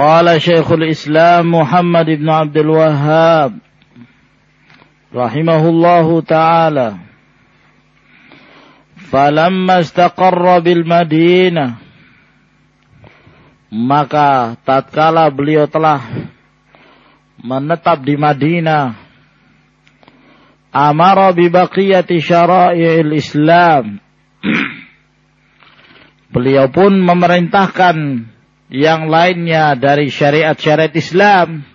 قال شيخ الإسلام محمد بن عبد الوهاب رحمه الله تعالى فلما استقر بالمدينة maka tatkala beliau telah menetap di Madinah amara bi baqiyati syara'i'il Islam beliau pun memerintahkan yang lainnya dari syariat-syariat Islam.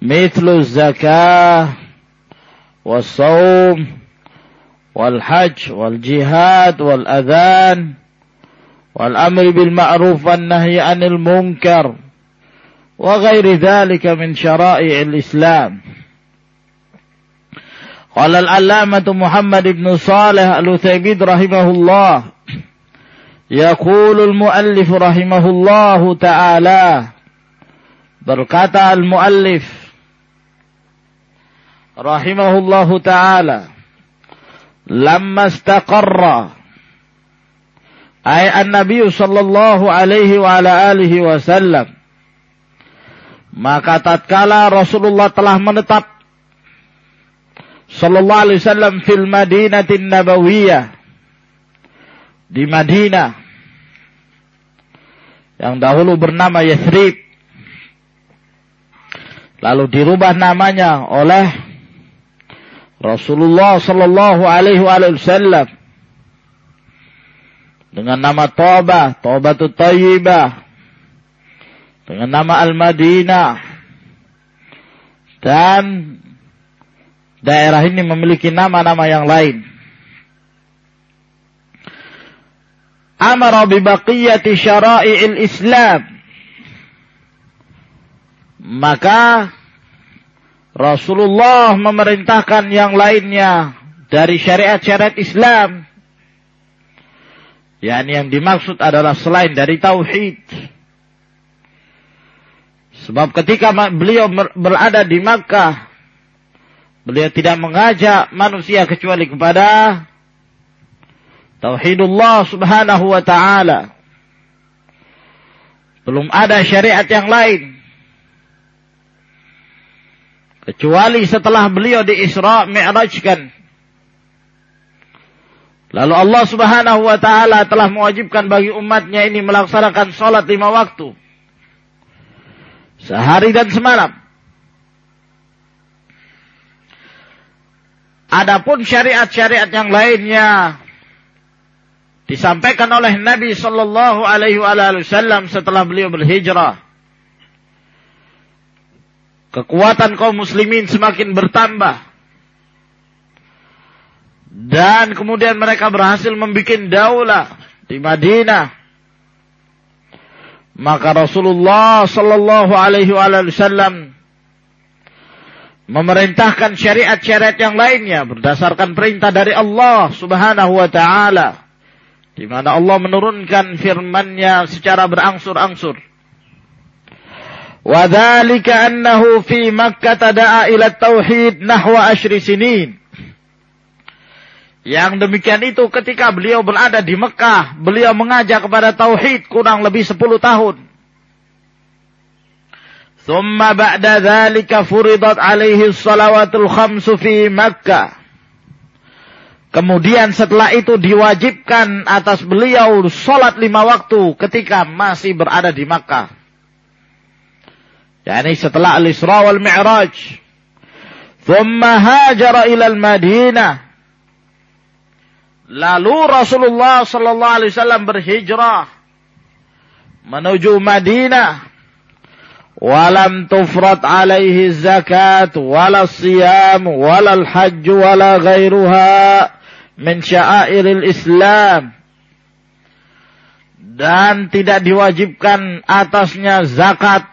Mithlu zakah was-saum wal-hajj wal-jihad wal-adhan wal-amri bil ma'ruf wan nahyi 'anil munkar wa ghairi dhalika min syara'i'il Islam Qala al-allamah Muhammad ibn Salih al-Utsaimin rahimahullah يقول المؤلف رحمه الله تعالى berkata al-muallif rahimahullahu taala lamma istaqarra ay an-nabiy sallallahu alaihi wa ala alihi wasallam maka tatkala Rasulullah telah menetap sallallahu alaihi wasallam fil madinatin nabawiyah di Madinah. Yang dahulu bernama Yathrib lalu dirubah namanya oleh Rasulullah sallallahu alaihi wasallam. Dengan nama Toba, Tobatut Tayyibah. Dengan nama Al-Madinah. Dan daerah ini memiliki nama-nama yang lain amara bi baqiyati syara'i'il Islam. Maka Rasulullah memerintahkan yang lainnya dari syariat-syariat Islam. Yani yang dimaksud adalah selain dari tauhid. Sebab ketika beliau berada di Makkah, beliau tidak mengajak manusia kecuali kepada Tauhidullah subhanahu wa ta'ala. Belum ada syariat yang lain. Kecuali setelah beliau di Isra Mi'rajkan. Lalu Allah subhanahu wa ta'ala telah mewajibkan bagi umatnya ini melaksanakan sholat lima waktu. Sehari dan semalam. Adapun syariat-syariat yang lainnya disampaikan oleh Nabi Shallallahu Alaihi Wasallam setelah beliau berhijrah. Kekuatan kaum muslimin semakin bertambah. Dan kemudian mereka berhasil membuat daulah di Madinah. Maka Rasulullah Shallallahu Alaihi Wasallam memerintahkan syariat-syariat yang lainnya berdasarkan perintah dari Allah Subhanahu wa taala di mana Allah menurunkan firman-Nya secara berangsur-angsur. Wa dzalika annahu fi Makkah da'a ila tauhid nahwa asyri sinin. Yang demikian itu ketika beliau berada di Mekah, beliau mengajak kepada tauhid kurang lebih 10 tahun. ثم بعد ذلك فرضت عليه الصلوات الخمس في مكة Kemudian setelah itu diwajibkan atas beliau sholat lima waktu ketika masih berada di Makkah. Yani setelah al-Isra wal Mi'raj. Thumma hajara ilal Madinah. Lalu Rasulullah sallallahu alaihi wasallam berhijrah menuju Madinah. Walam tufrat alaihi zakat wala siyam wala al-hajj wala ghairuha min sya'airil Islam dan tidak diwajibkan atasnya zakat,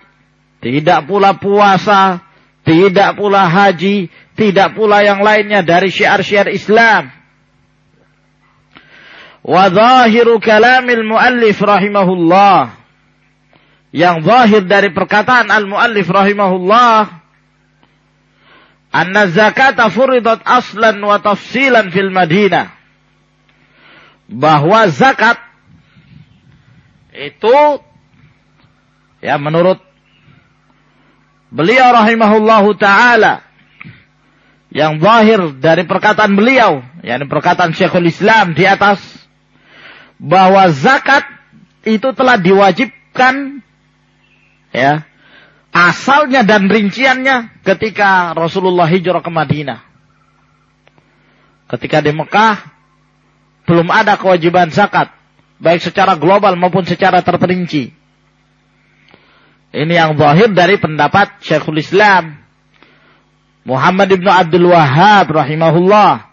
tidak pula puasa, tidak pula haji, tidak pula yang lainnya dari syiar-syiar Islam. Wa zahiru kalamil muallif rahimahullah. Yang zahir dari perkataan al-muallif rahimahullah anna zakata furidat aslan wa tafsilan fil Madinah. Bahwa zakat itu Ya, menurut beliau rahimahullahu taala yang zahir dari perkataan beliau, yakni perkataan Syekhul Islam di atas bahwa zakat itu telah diwajibkan ya asalnya dan rinciannya ketika Rasulullah hijrah ke Madinah. Ketika di Mekah belum ada kewajiban zakat baik secara global maupun secara terperinci. Ini yang zahir dari pendapat Syekhul Islam Muhammad ibn Abdul Wahhab rahimahullah.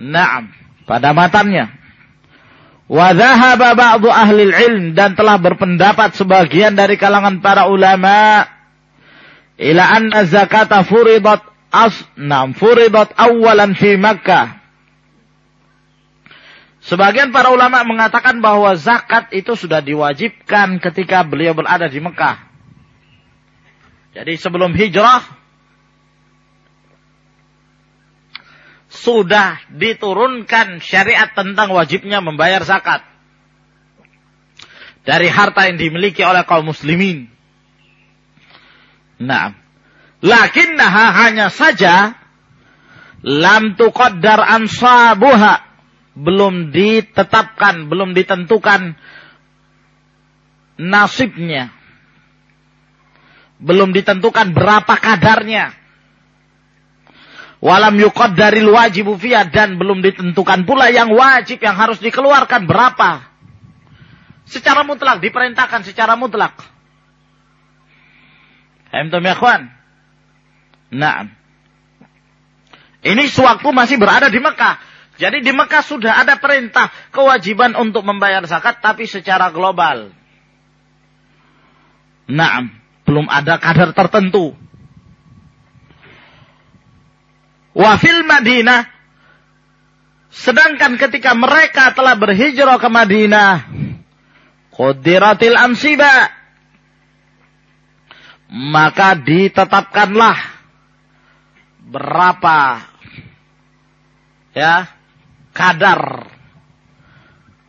Naam, pada matanya. Wa dhahaba ba'du ahli ilm dan telah berpendapat sebagian dari kalangan para ulama ila anna zakata furidat as nam furidat awalan fi Makkah Sebagian para ulama mengatakan bahwa zakat itu sudah diwajibkan ketika beliau berada di Mekah. Jadi sebelum hijrah sudah diturunkan syariat tentang wajibnya membayar zakat dari harta yang dimiliki oleh kaum muslimin. Nah, lakinnaha hanya saja lam tuqaddar ansabuha belum ditetapkan, belum ditentukan nasibnya. Belum ditentukan berapa kadarnya. Walam dari wajibu fiyah dan belum ditentukan pula yang wajib yang harus dikeluarkan berapa. Secara mutlak, diperintahkan secara mutlak. Hamtum ya Nah. Ini sewaktu masih berada di Mekah. Jadi di Mekah sudah ada perintah kewajiban untuk membayar zakat tapi secara global. Nah, belum ada kadar tertentu. Wafil Madinah sedangkan ketika mereka telah berhijrah ke Madinah qudiratil amsiba maka ditetapkanlah berapa ya kadar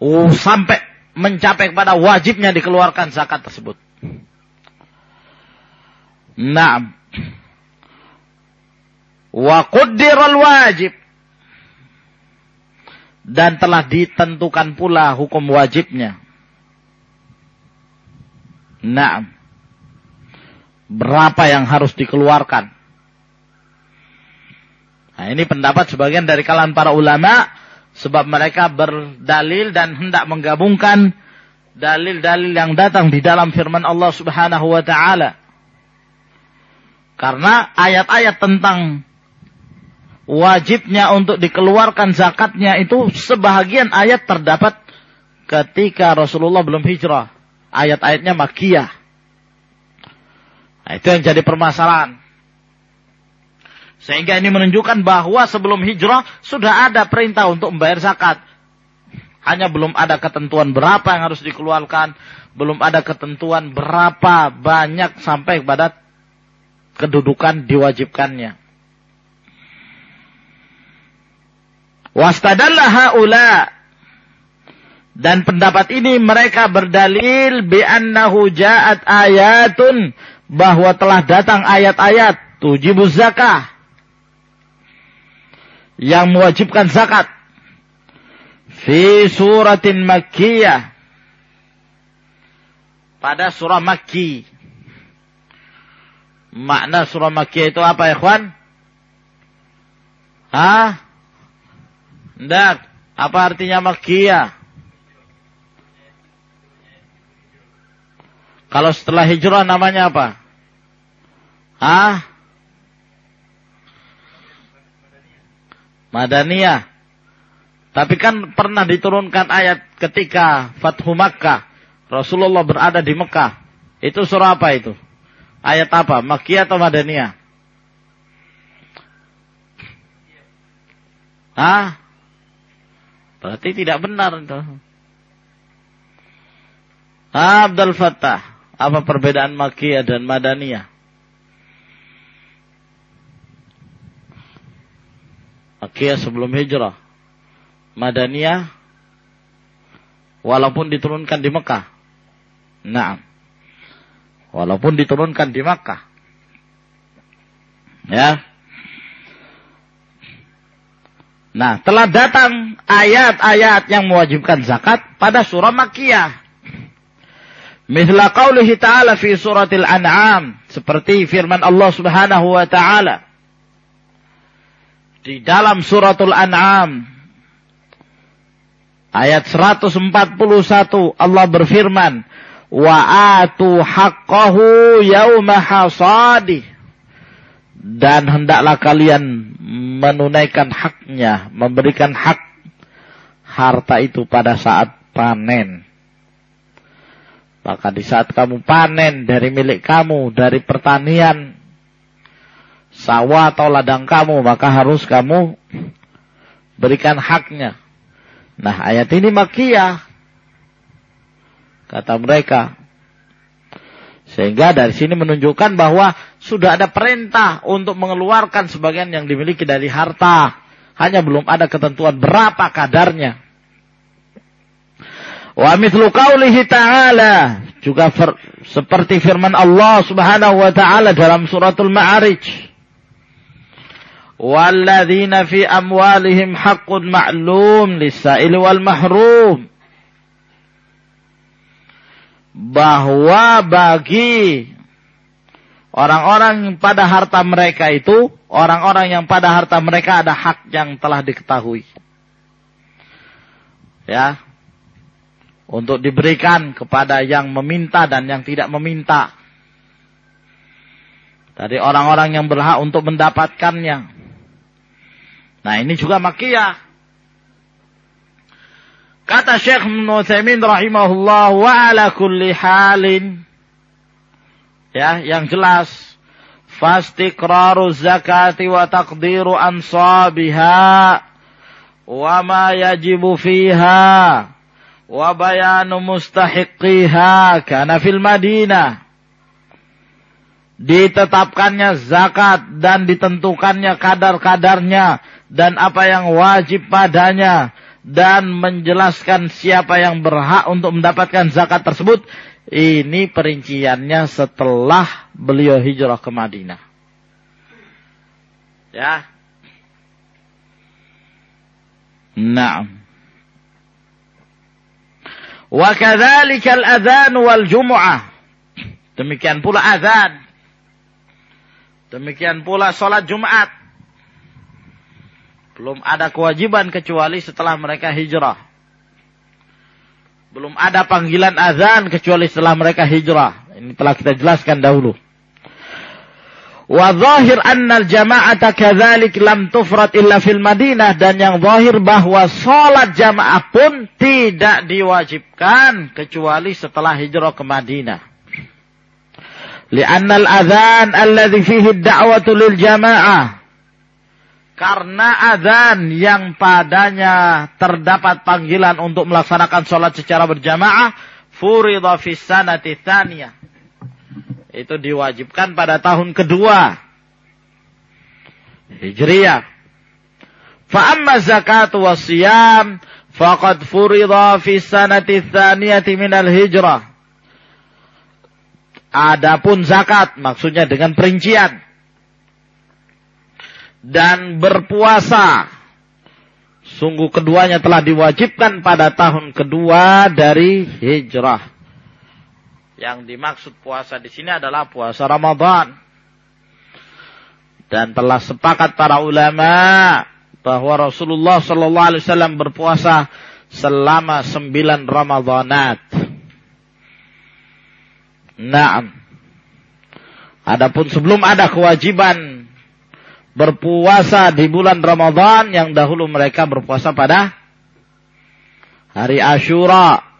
uh, sampai mencapai kepada wajibnya dikeluarkan zakat tersebut. Naam. Wa wajib. Dan telah ditentukan pula hukum wajibnya. Naam. Berapa yang harus dikeluarkan? Nah, ini pendapat sebagian dari kalangan para ulama Sebab mereka berdalil dan hendak menggabungkan dalil-dalil yang datang di dalam firman Allah Subhanahu wa taala. Karena ayat-ayat tentang wajibnya untuk dikeluarkan zakatnya itu sebahagian ayat terdapat ketika Rasulullah belum hijrah. Ayat-ayatnya makiyah. Nah, itu yang jadi permasalahan. Sehingga ini menunjukkan bahwa sebelum hijrah sudah ada perintah untuk membayar zakat. Hanya belum ada ketentuan berapa yang harus dikeluarkan. Belum ada ketentuan berapa banyak sampai kepada kedudukan diwajibkannya. Wastadallah haula dan pendapat ini mereka berdalil bi'annahu ja'at ayatun bahwa telah datang ayat-ayat tujibuz zakah yang mewajibkan zakat fi suratin makkiyah pada surah Makki. Makna surah Makki itu apa kawan? Hah? Ndak. Apa artinya Makkiyah? Kalau setelah hijrah namanya apa? Hah? Madaniyah. Tapi kan pernah diturunkan ayat ketika Fathu Makkah. Rasulullah berada di Mekah. Itu surah apa itu? Ayat apa? Makkiyah atau Madaniyah? Hah? Berarti tidak benar itu. Abdul Fattah. Apa perbedaan Makkiyah dan Madaniyah? Makkiyah sebelum hijrah. Madaniyah walaupun diturunkan di Mekah. Nah, walaupun diturunkan di Makkah. Ya. Nah, telah datang ayat-ayat yang mewajibkan zakat pada surah Makkiyah. Mithla qawlihi ta'ala fi suratil an'am. Seperti firman Allah subhanahu wa ta'ala. Di dalam suratul an'am. Ayat 141 Allah berfirman. Wa atu haqqahu yawma hasadih. Dan hendaklah kalian menunaikan haknya. Memberikan hak harta itu pada saat panen. Maka di saat kamu panen dari milik kamu, dari pertanian, sawah atau ladang kamu, maka harus kamu berikan haknya. Nah ayat ini makiyah. Kata mereka. Sehingga dari sini menunjukkan bahwa sudah ada perintah untuk mengeluarkan sebagian yang dimiliki dari harta. Hanya belum ada ketentuan berapa kadarnya. Wa mithlu qawlihi ta'ala. Juga fer, seperti firman Allah subhanahu wa ta'ala dalam suratul Ma'arij. Walladzina fi amwalihim haqqun ma'lum lisa'il wal mahrum. Bahwa bagi orang-orang pada harta mereka itu, orang-orang yang pada harta mereka ada hak yang telah diketahui. Ya, untuk diberikan kepada yang meminta dan yang tidak meminta. Dari orang-orang yang berhak untuk mendapatkannya. Nah ini juga makiyah. Kata Syekh Nusaymin rahimahullah wa ala kulli halin. Ya, yang jelas. Fastiqraru zakati wa taqdiru ansabiha. Wa ma yajibu fiha wa bayanu mustahiqiha kana fil Madinah ditetapkannya zakat dan ditentukannya kadar-kadarnya dan apa yang wajib padanya dan menjelaskan siapa yang berhak untuk mendapatkan zakat tersebut ini perinciannya setelah beliau hijrah ke Madinah ya Naam Wa kadzalikal adzan wal jumu'ah. Demikian pula azan. Demikian pula salat Jumat. Belum ada kewajiban kecuali setelah mereka hijrah. Belum ada panggilan azan kecuali setelah mereka hijrah. Ini telah kita jelaskan dahulu. Wa zahir anna al-jama'ata kadzalik lam tufrat illa fil Madinah dan yang zahir bahwa salat jamaah pun tidak diwajibkan kecuali setelah hijrah ke Madinah. Lianna al-adhan alladhi fihi ad-da'watu lil jama'ah karena azan yang padanya terdapat panggilan untuk melaksanakan sholat secara berjamaah furida fis sanati itu diwajibkan pada tahun kedua Hijriyah. Fa amma zakat wa siyam faqad furida fi sanati tsaniyati minal hijrah. Adapun zakat maksudnya dengan perincian dan berpuasa sungguh keduanya telah diwajibkan pada tahun kedua dari hijrah. Yang dimaksud puasa di sini adalah puasa Ramadan. Dan telah sepakat para ulama bahwa Rasulullah Sallallahu Alaihi Wasallam berpuasa selama sembilan Ramadanat. Nah, adapun sebelum ada kewajiban berpuasa di bulan Ramadan yang dahulu mereka berpuasa pada hari Ashura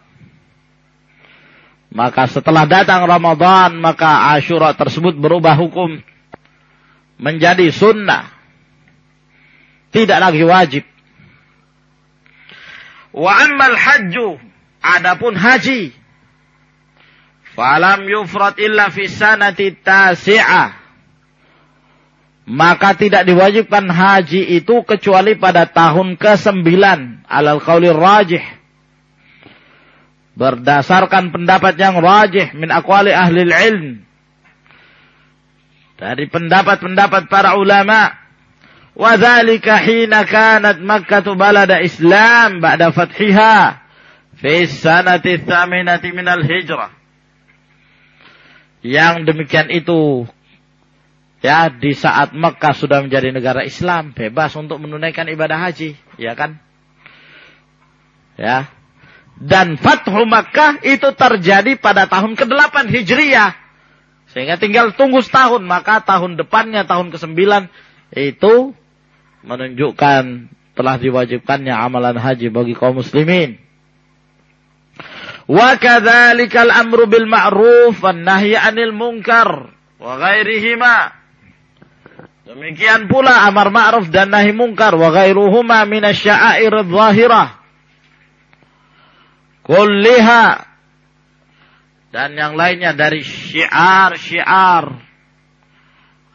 maka setelah datang Ramadan, maka Ashura tersebut berubah hukum menjadi sunnah. Tidak lagi wajib. Wa ammal hajju, adapun haji. Falam yufrat illa fi sanati tasi'ah. Maka tidak diwajibkan haji itu kecuali pada tahun ke-9 alal qawli rajih. Berdasarkan pendapat yang rajih min aqwali ahli ilm. Dari pendapat-pendapat para ulama. Wa dzalika hina kanat makkah balada islam ba'da fathiha fi sanati tsaminati min al hijrah. Yang demikian itu ya di saat Mekah sudah menjadi negara Islam bebas untuk menunaikan ibadah haji ya kan ya dan Fathu Makkah itu terjadi pada tahun ke-8 Hijriyah. Sehingga tinggal tunggu setahun. Maka tahun depannya, tahun ke-9 itu menunjukkan telah diwajibkannya amalan haji bagi kaum muslimin. Wa kadzalikal amru bil ma'ruf wan nahyi 'anil munkar wa ghairihima. Demikian pula amar ma'ruf dan nahi munkar wa ghairuhuma minasya'air adh-dhahirah kulliha. Dan yang lainnya dari syiar-syiar.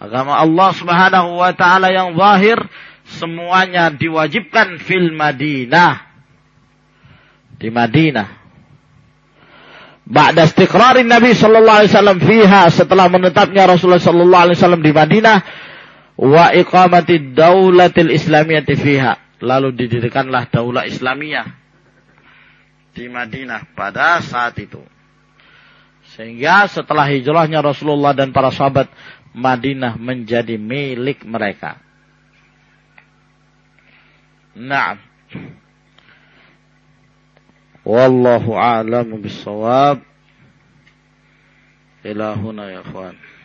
Agama Allah Subhanahu wa taala yang zahir semuanya diwajibkan fil Madinah. Di Madinah. Ba'da istiqrarin Nabi sallallahu alaihi wasallam fiha setelah menetapnya Rasulullah sallallahu alaihi wasallam di Madinah wa iqamati daulatil islamiyyati fiha lalu didirikanlah daulah Islamiyah di Madinah pada saat itu. Sehingga setelah hijrahnya Rasulullah dan para sahabat, Madinah menjadi milik mereka. Naam. Wallahu a'lam bisawab. Ilahuna ya kawan.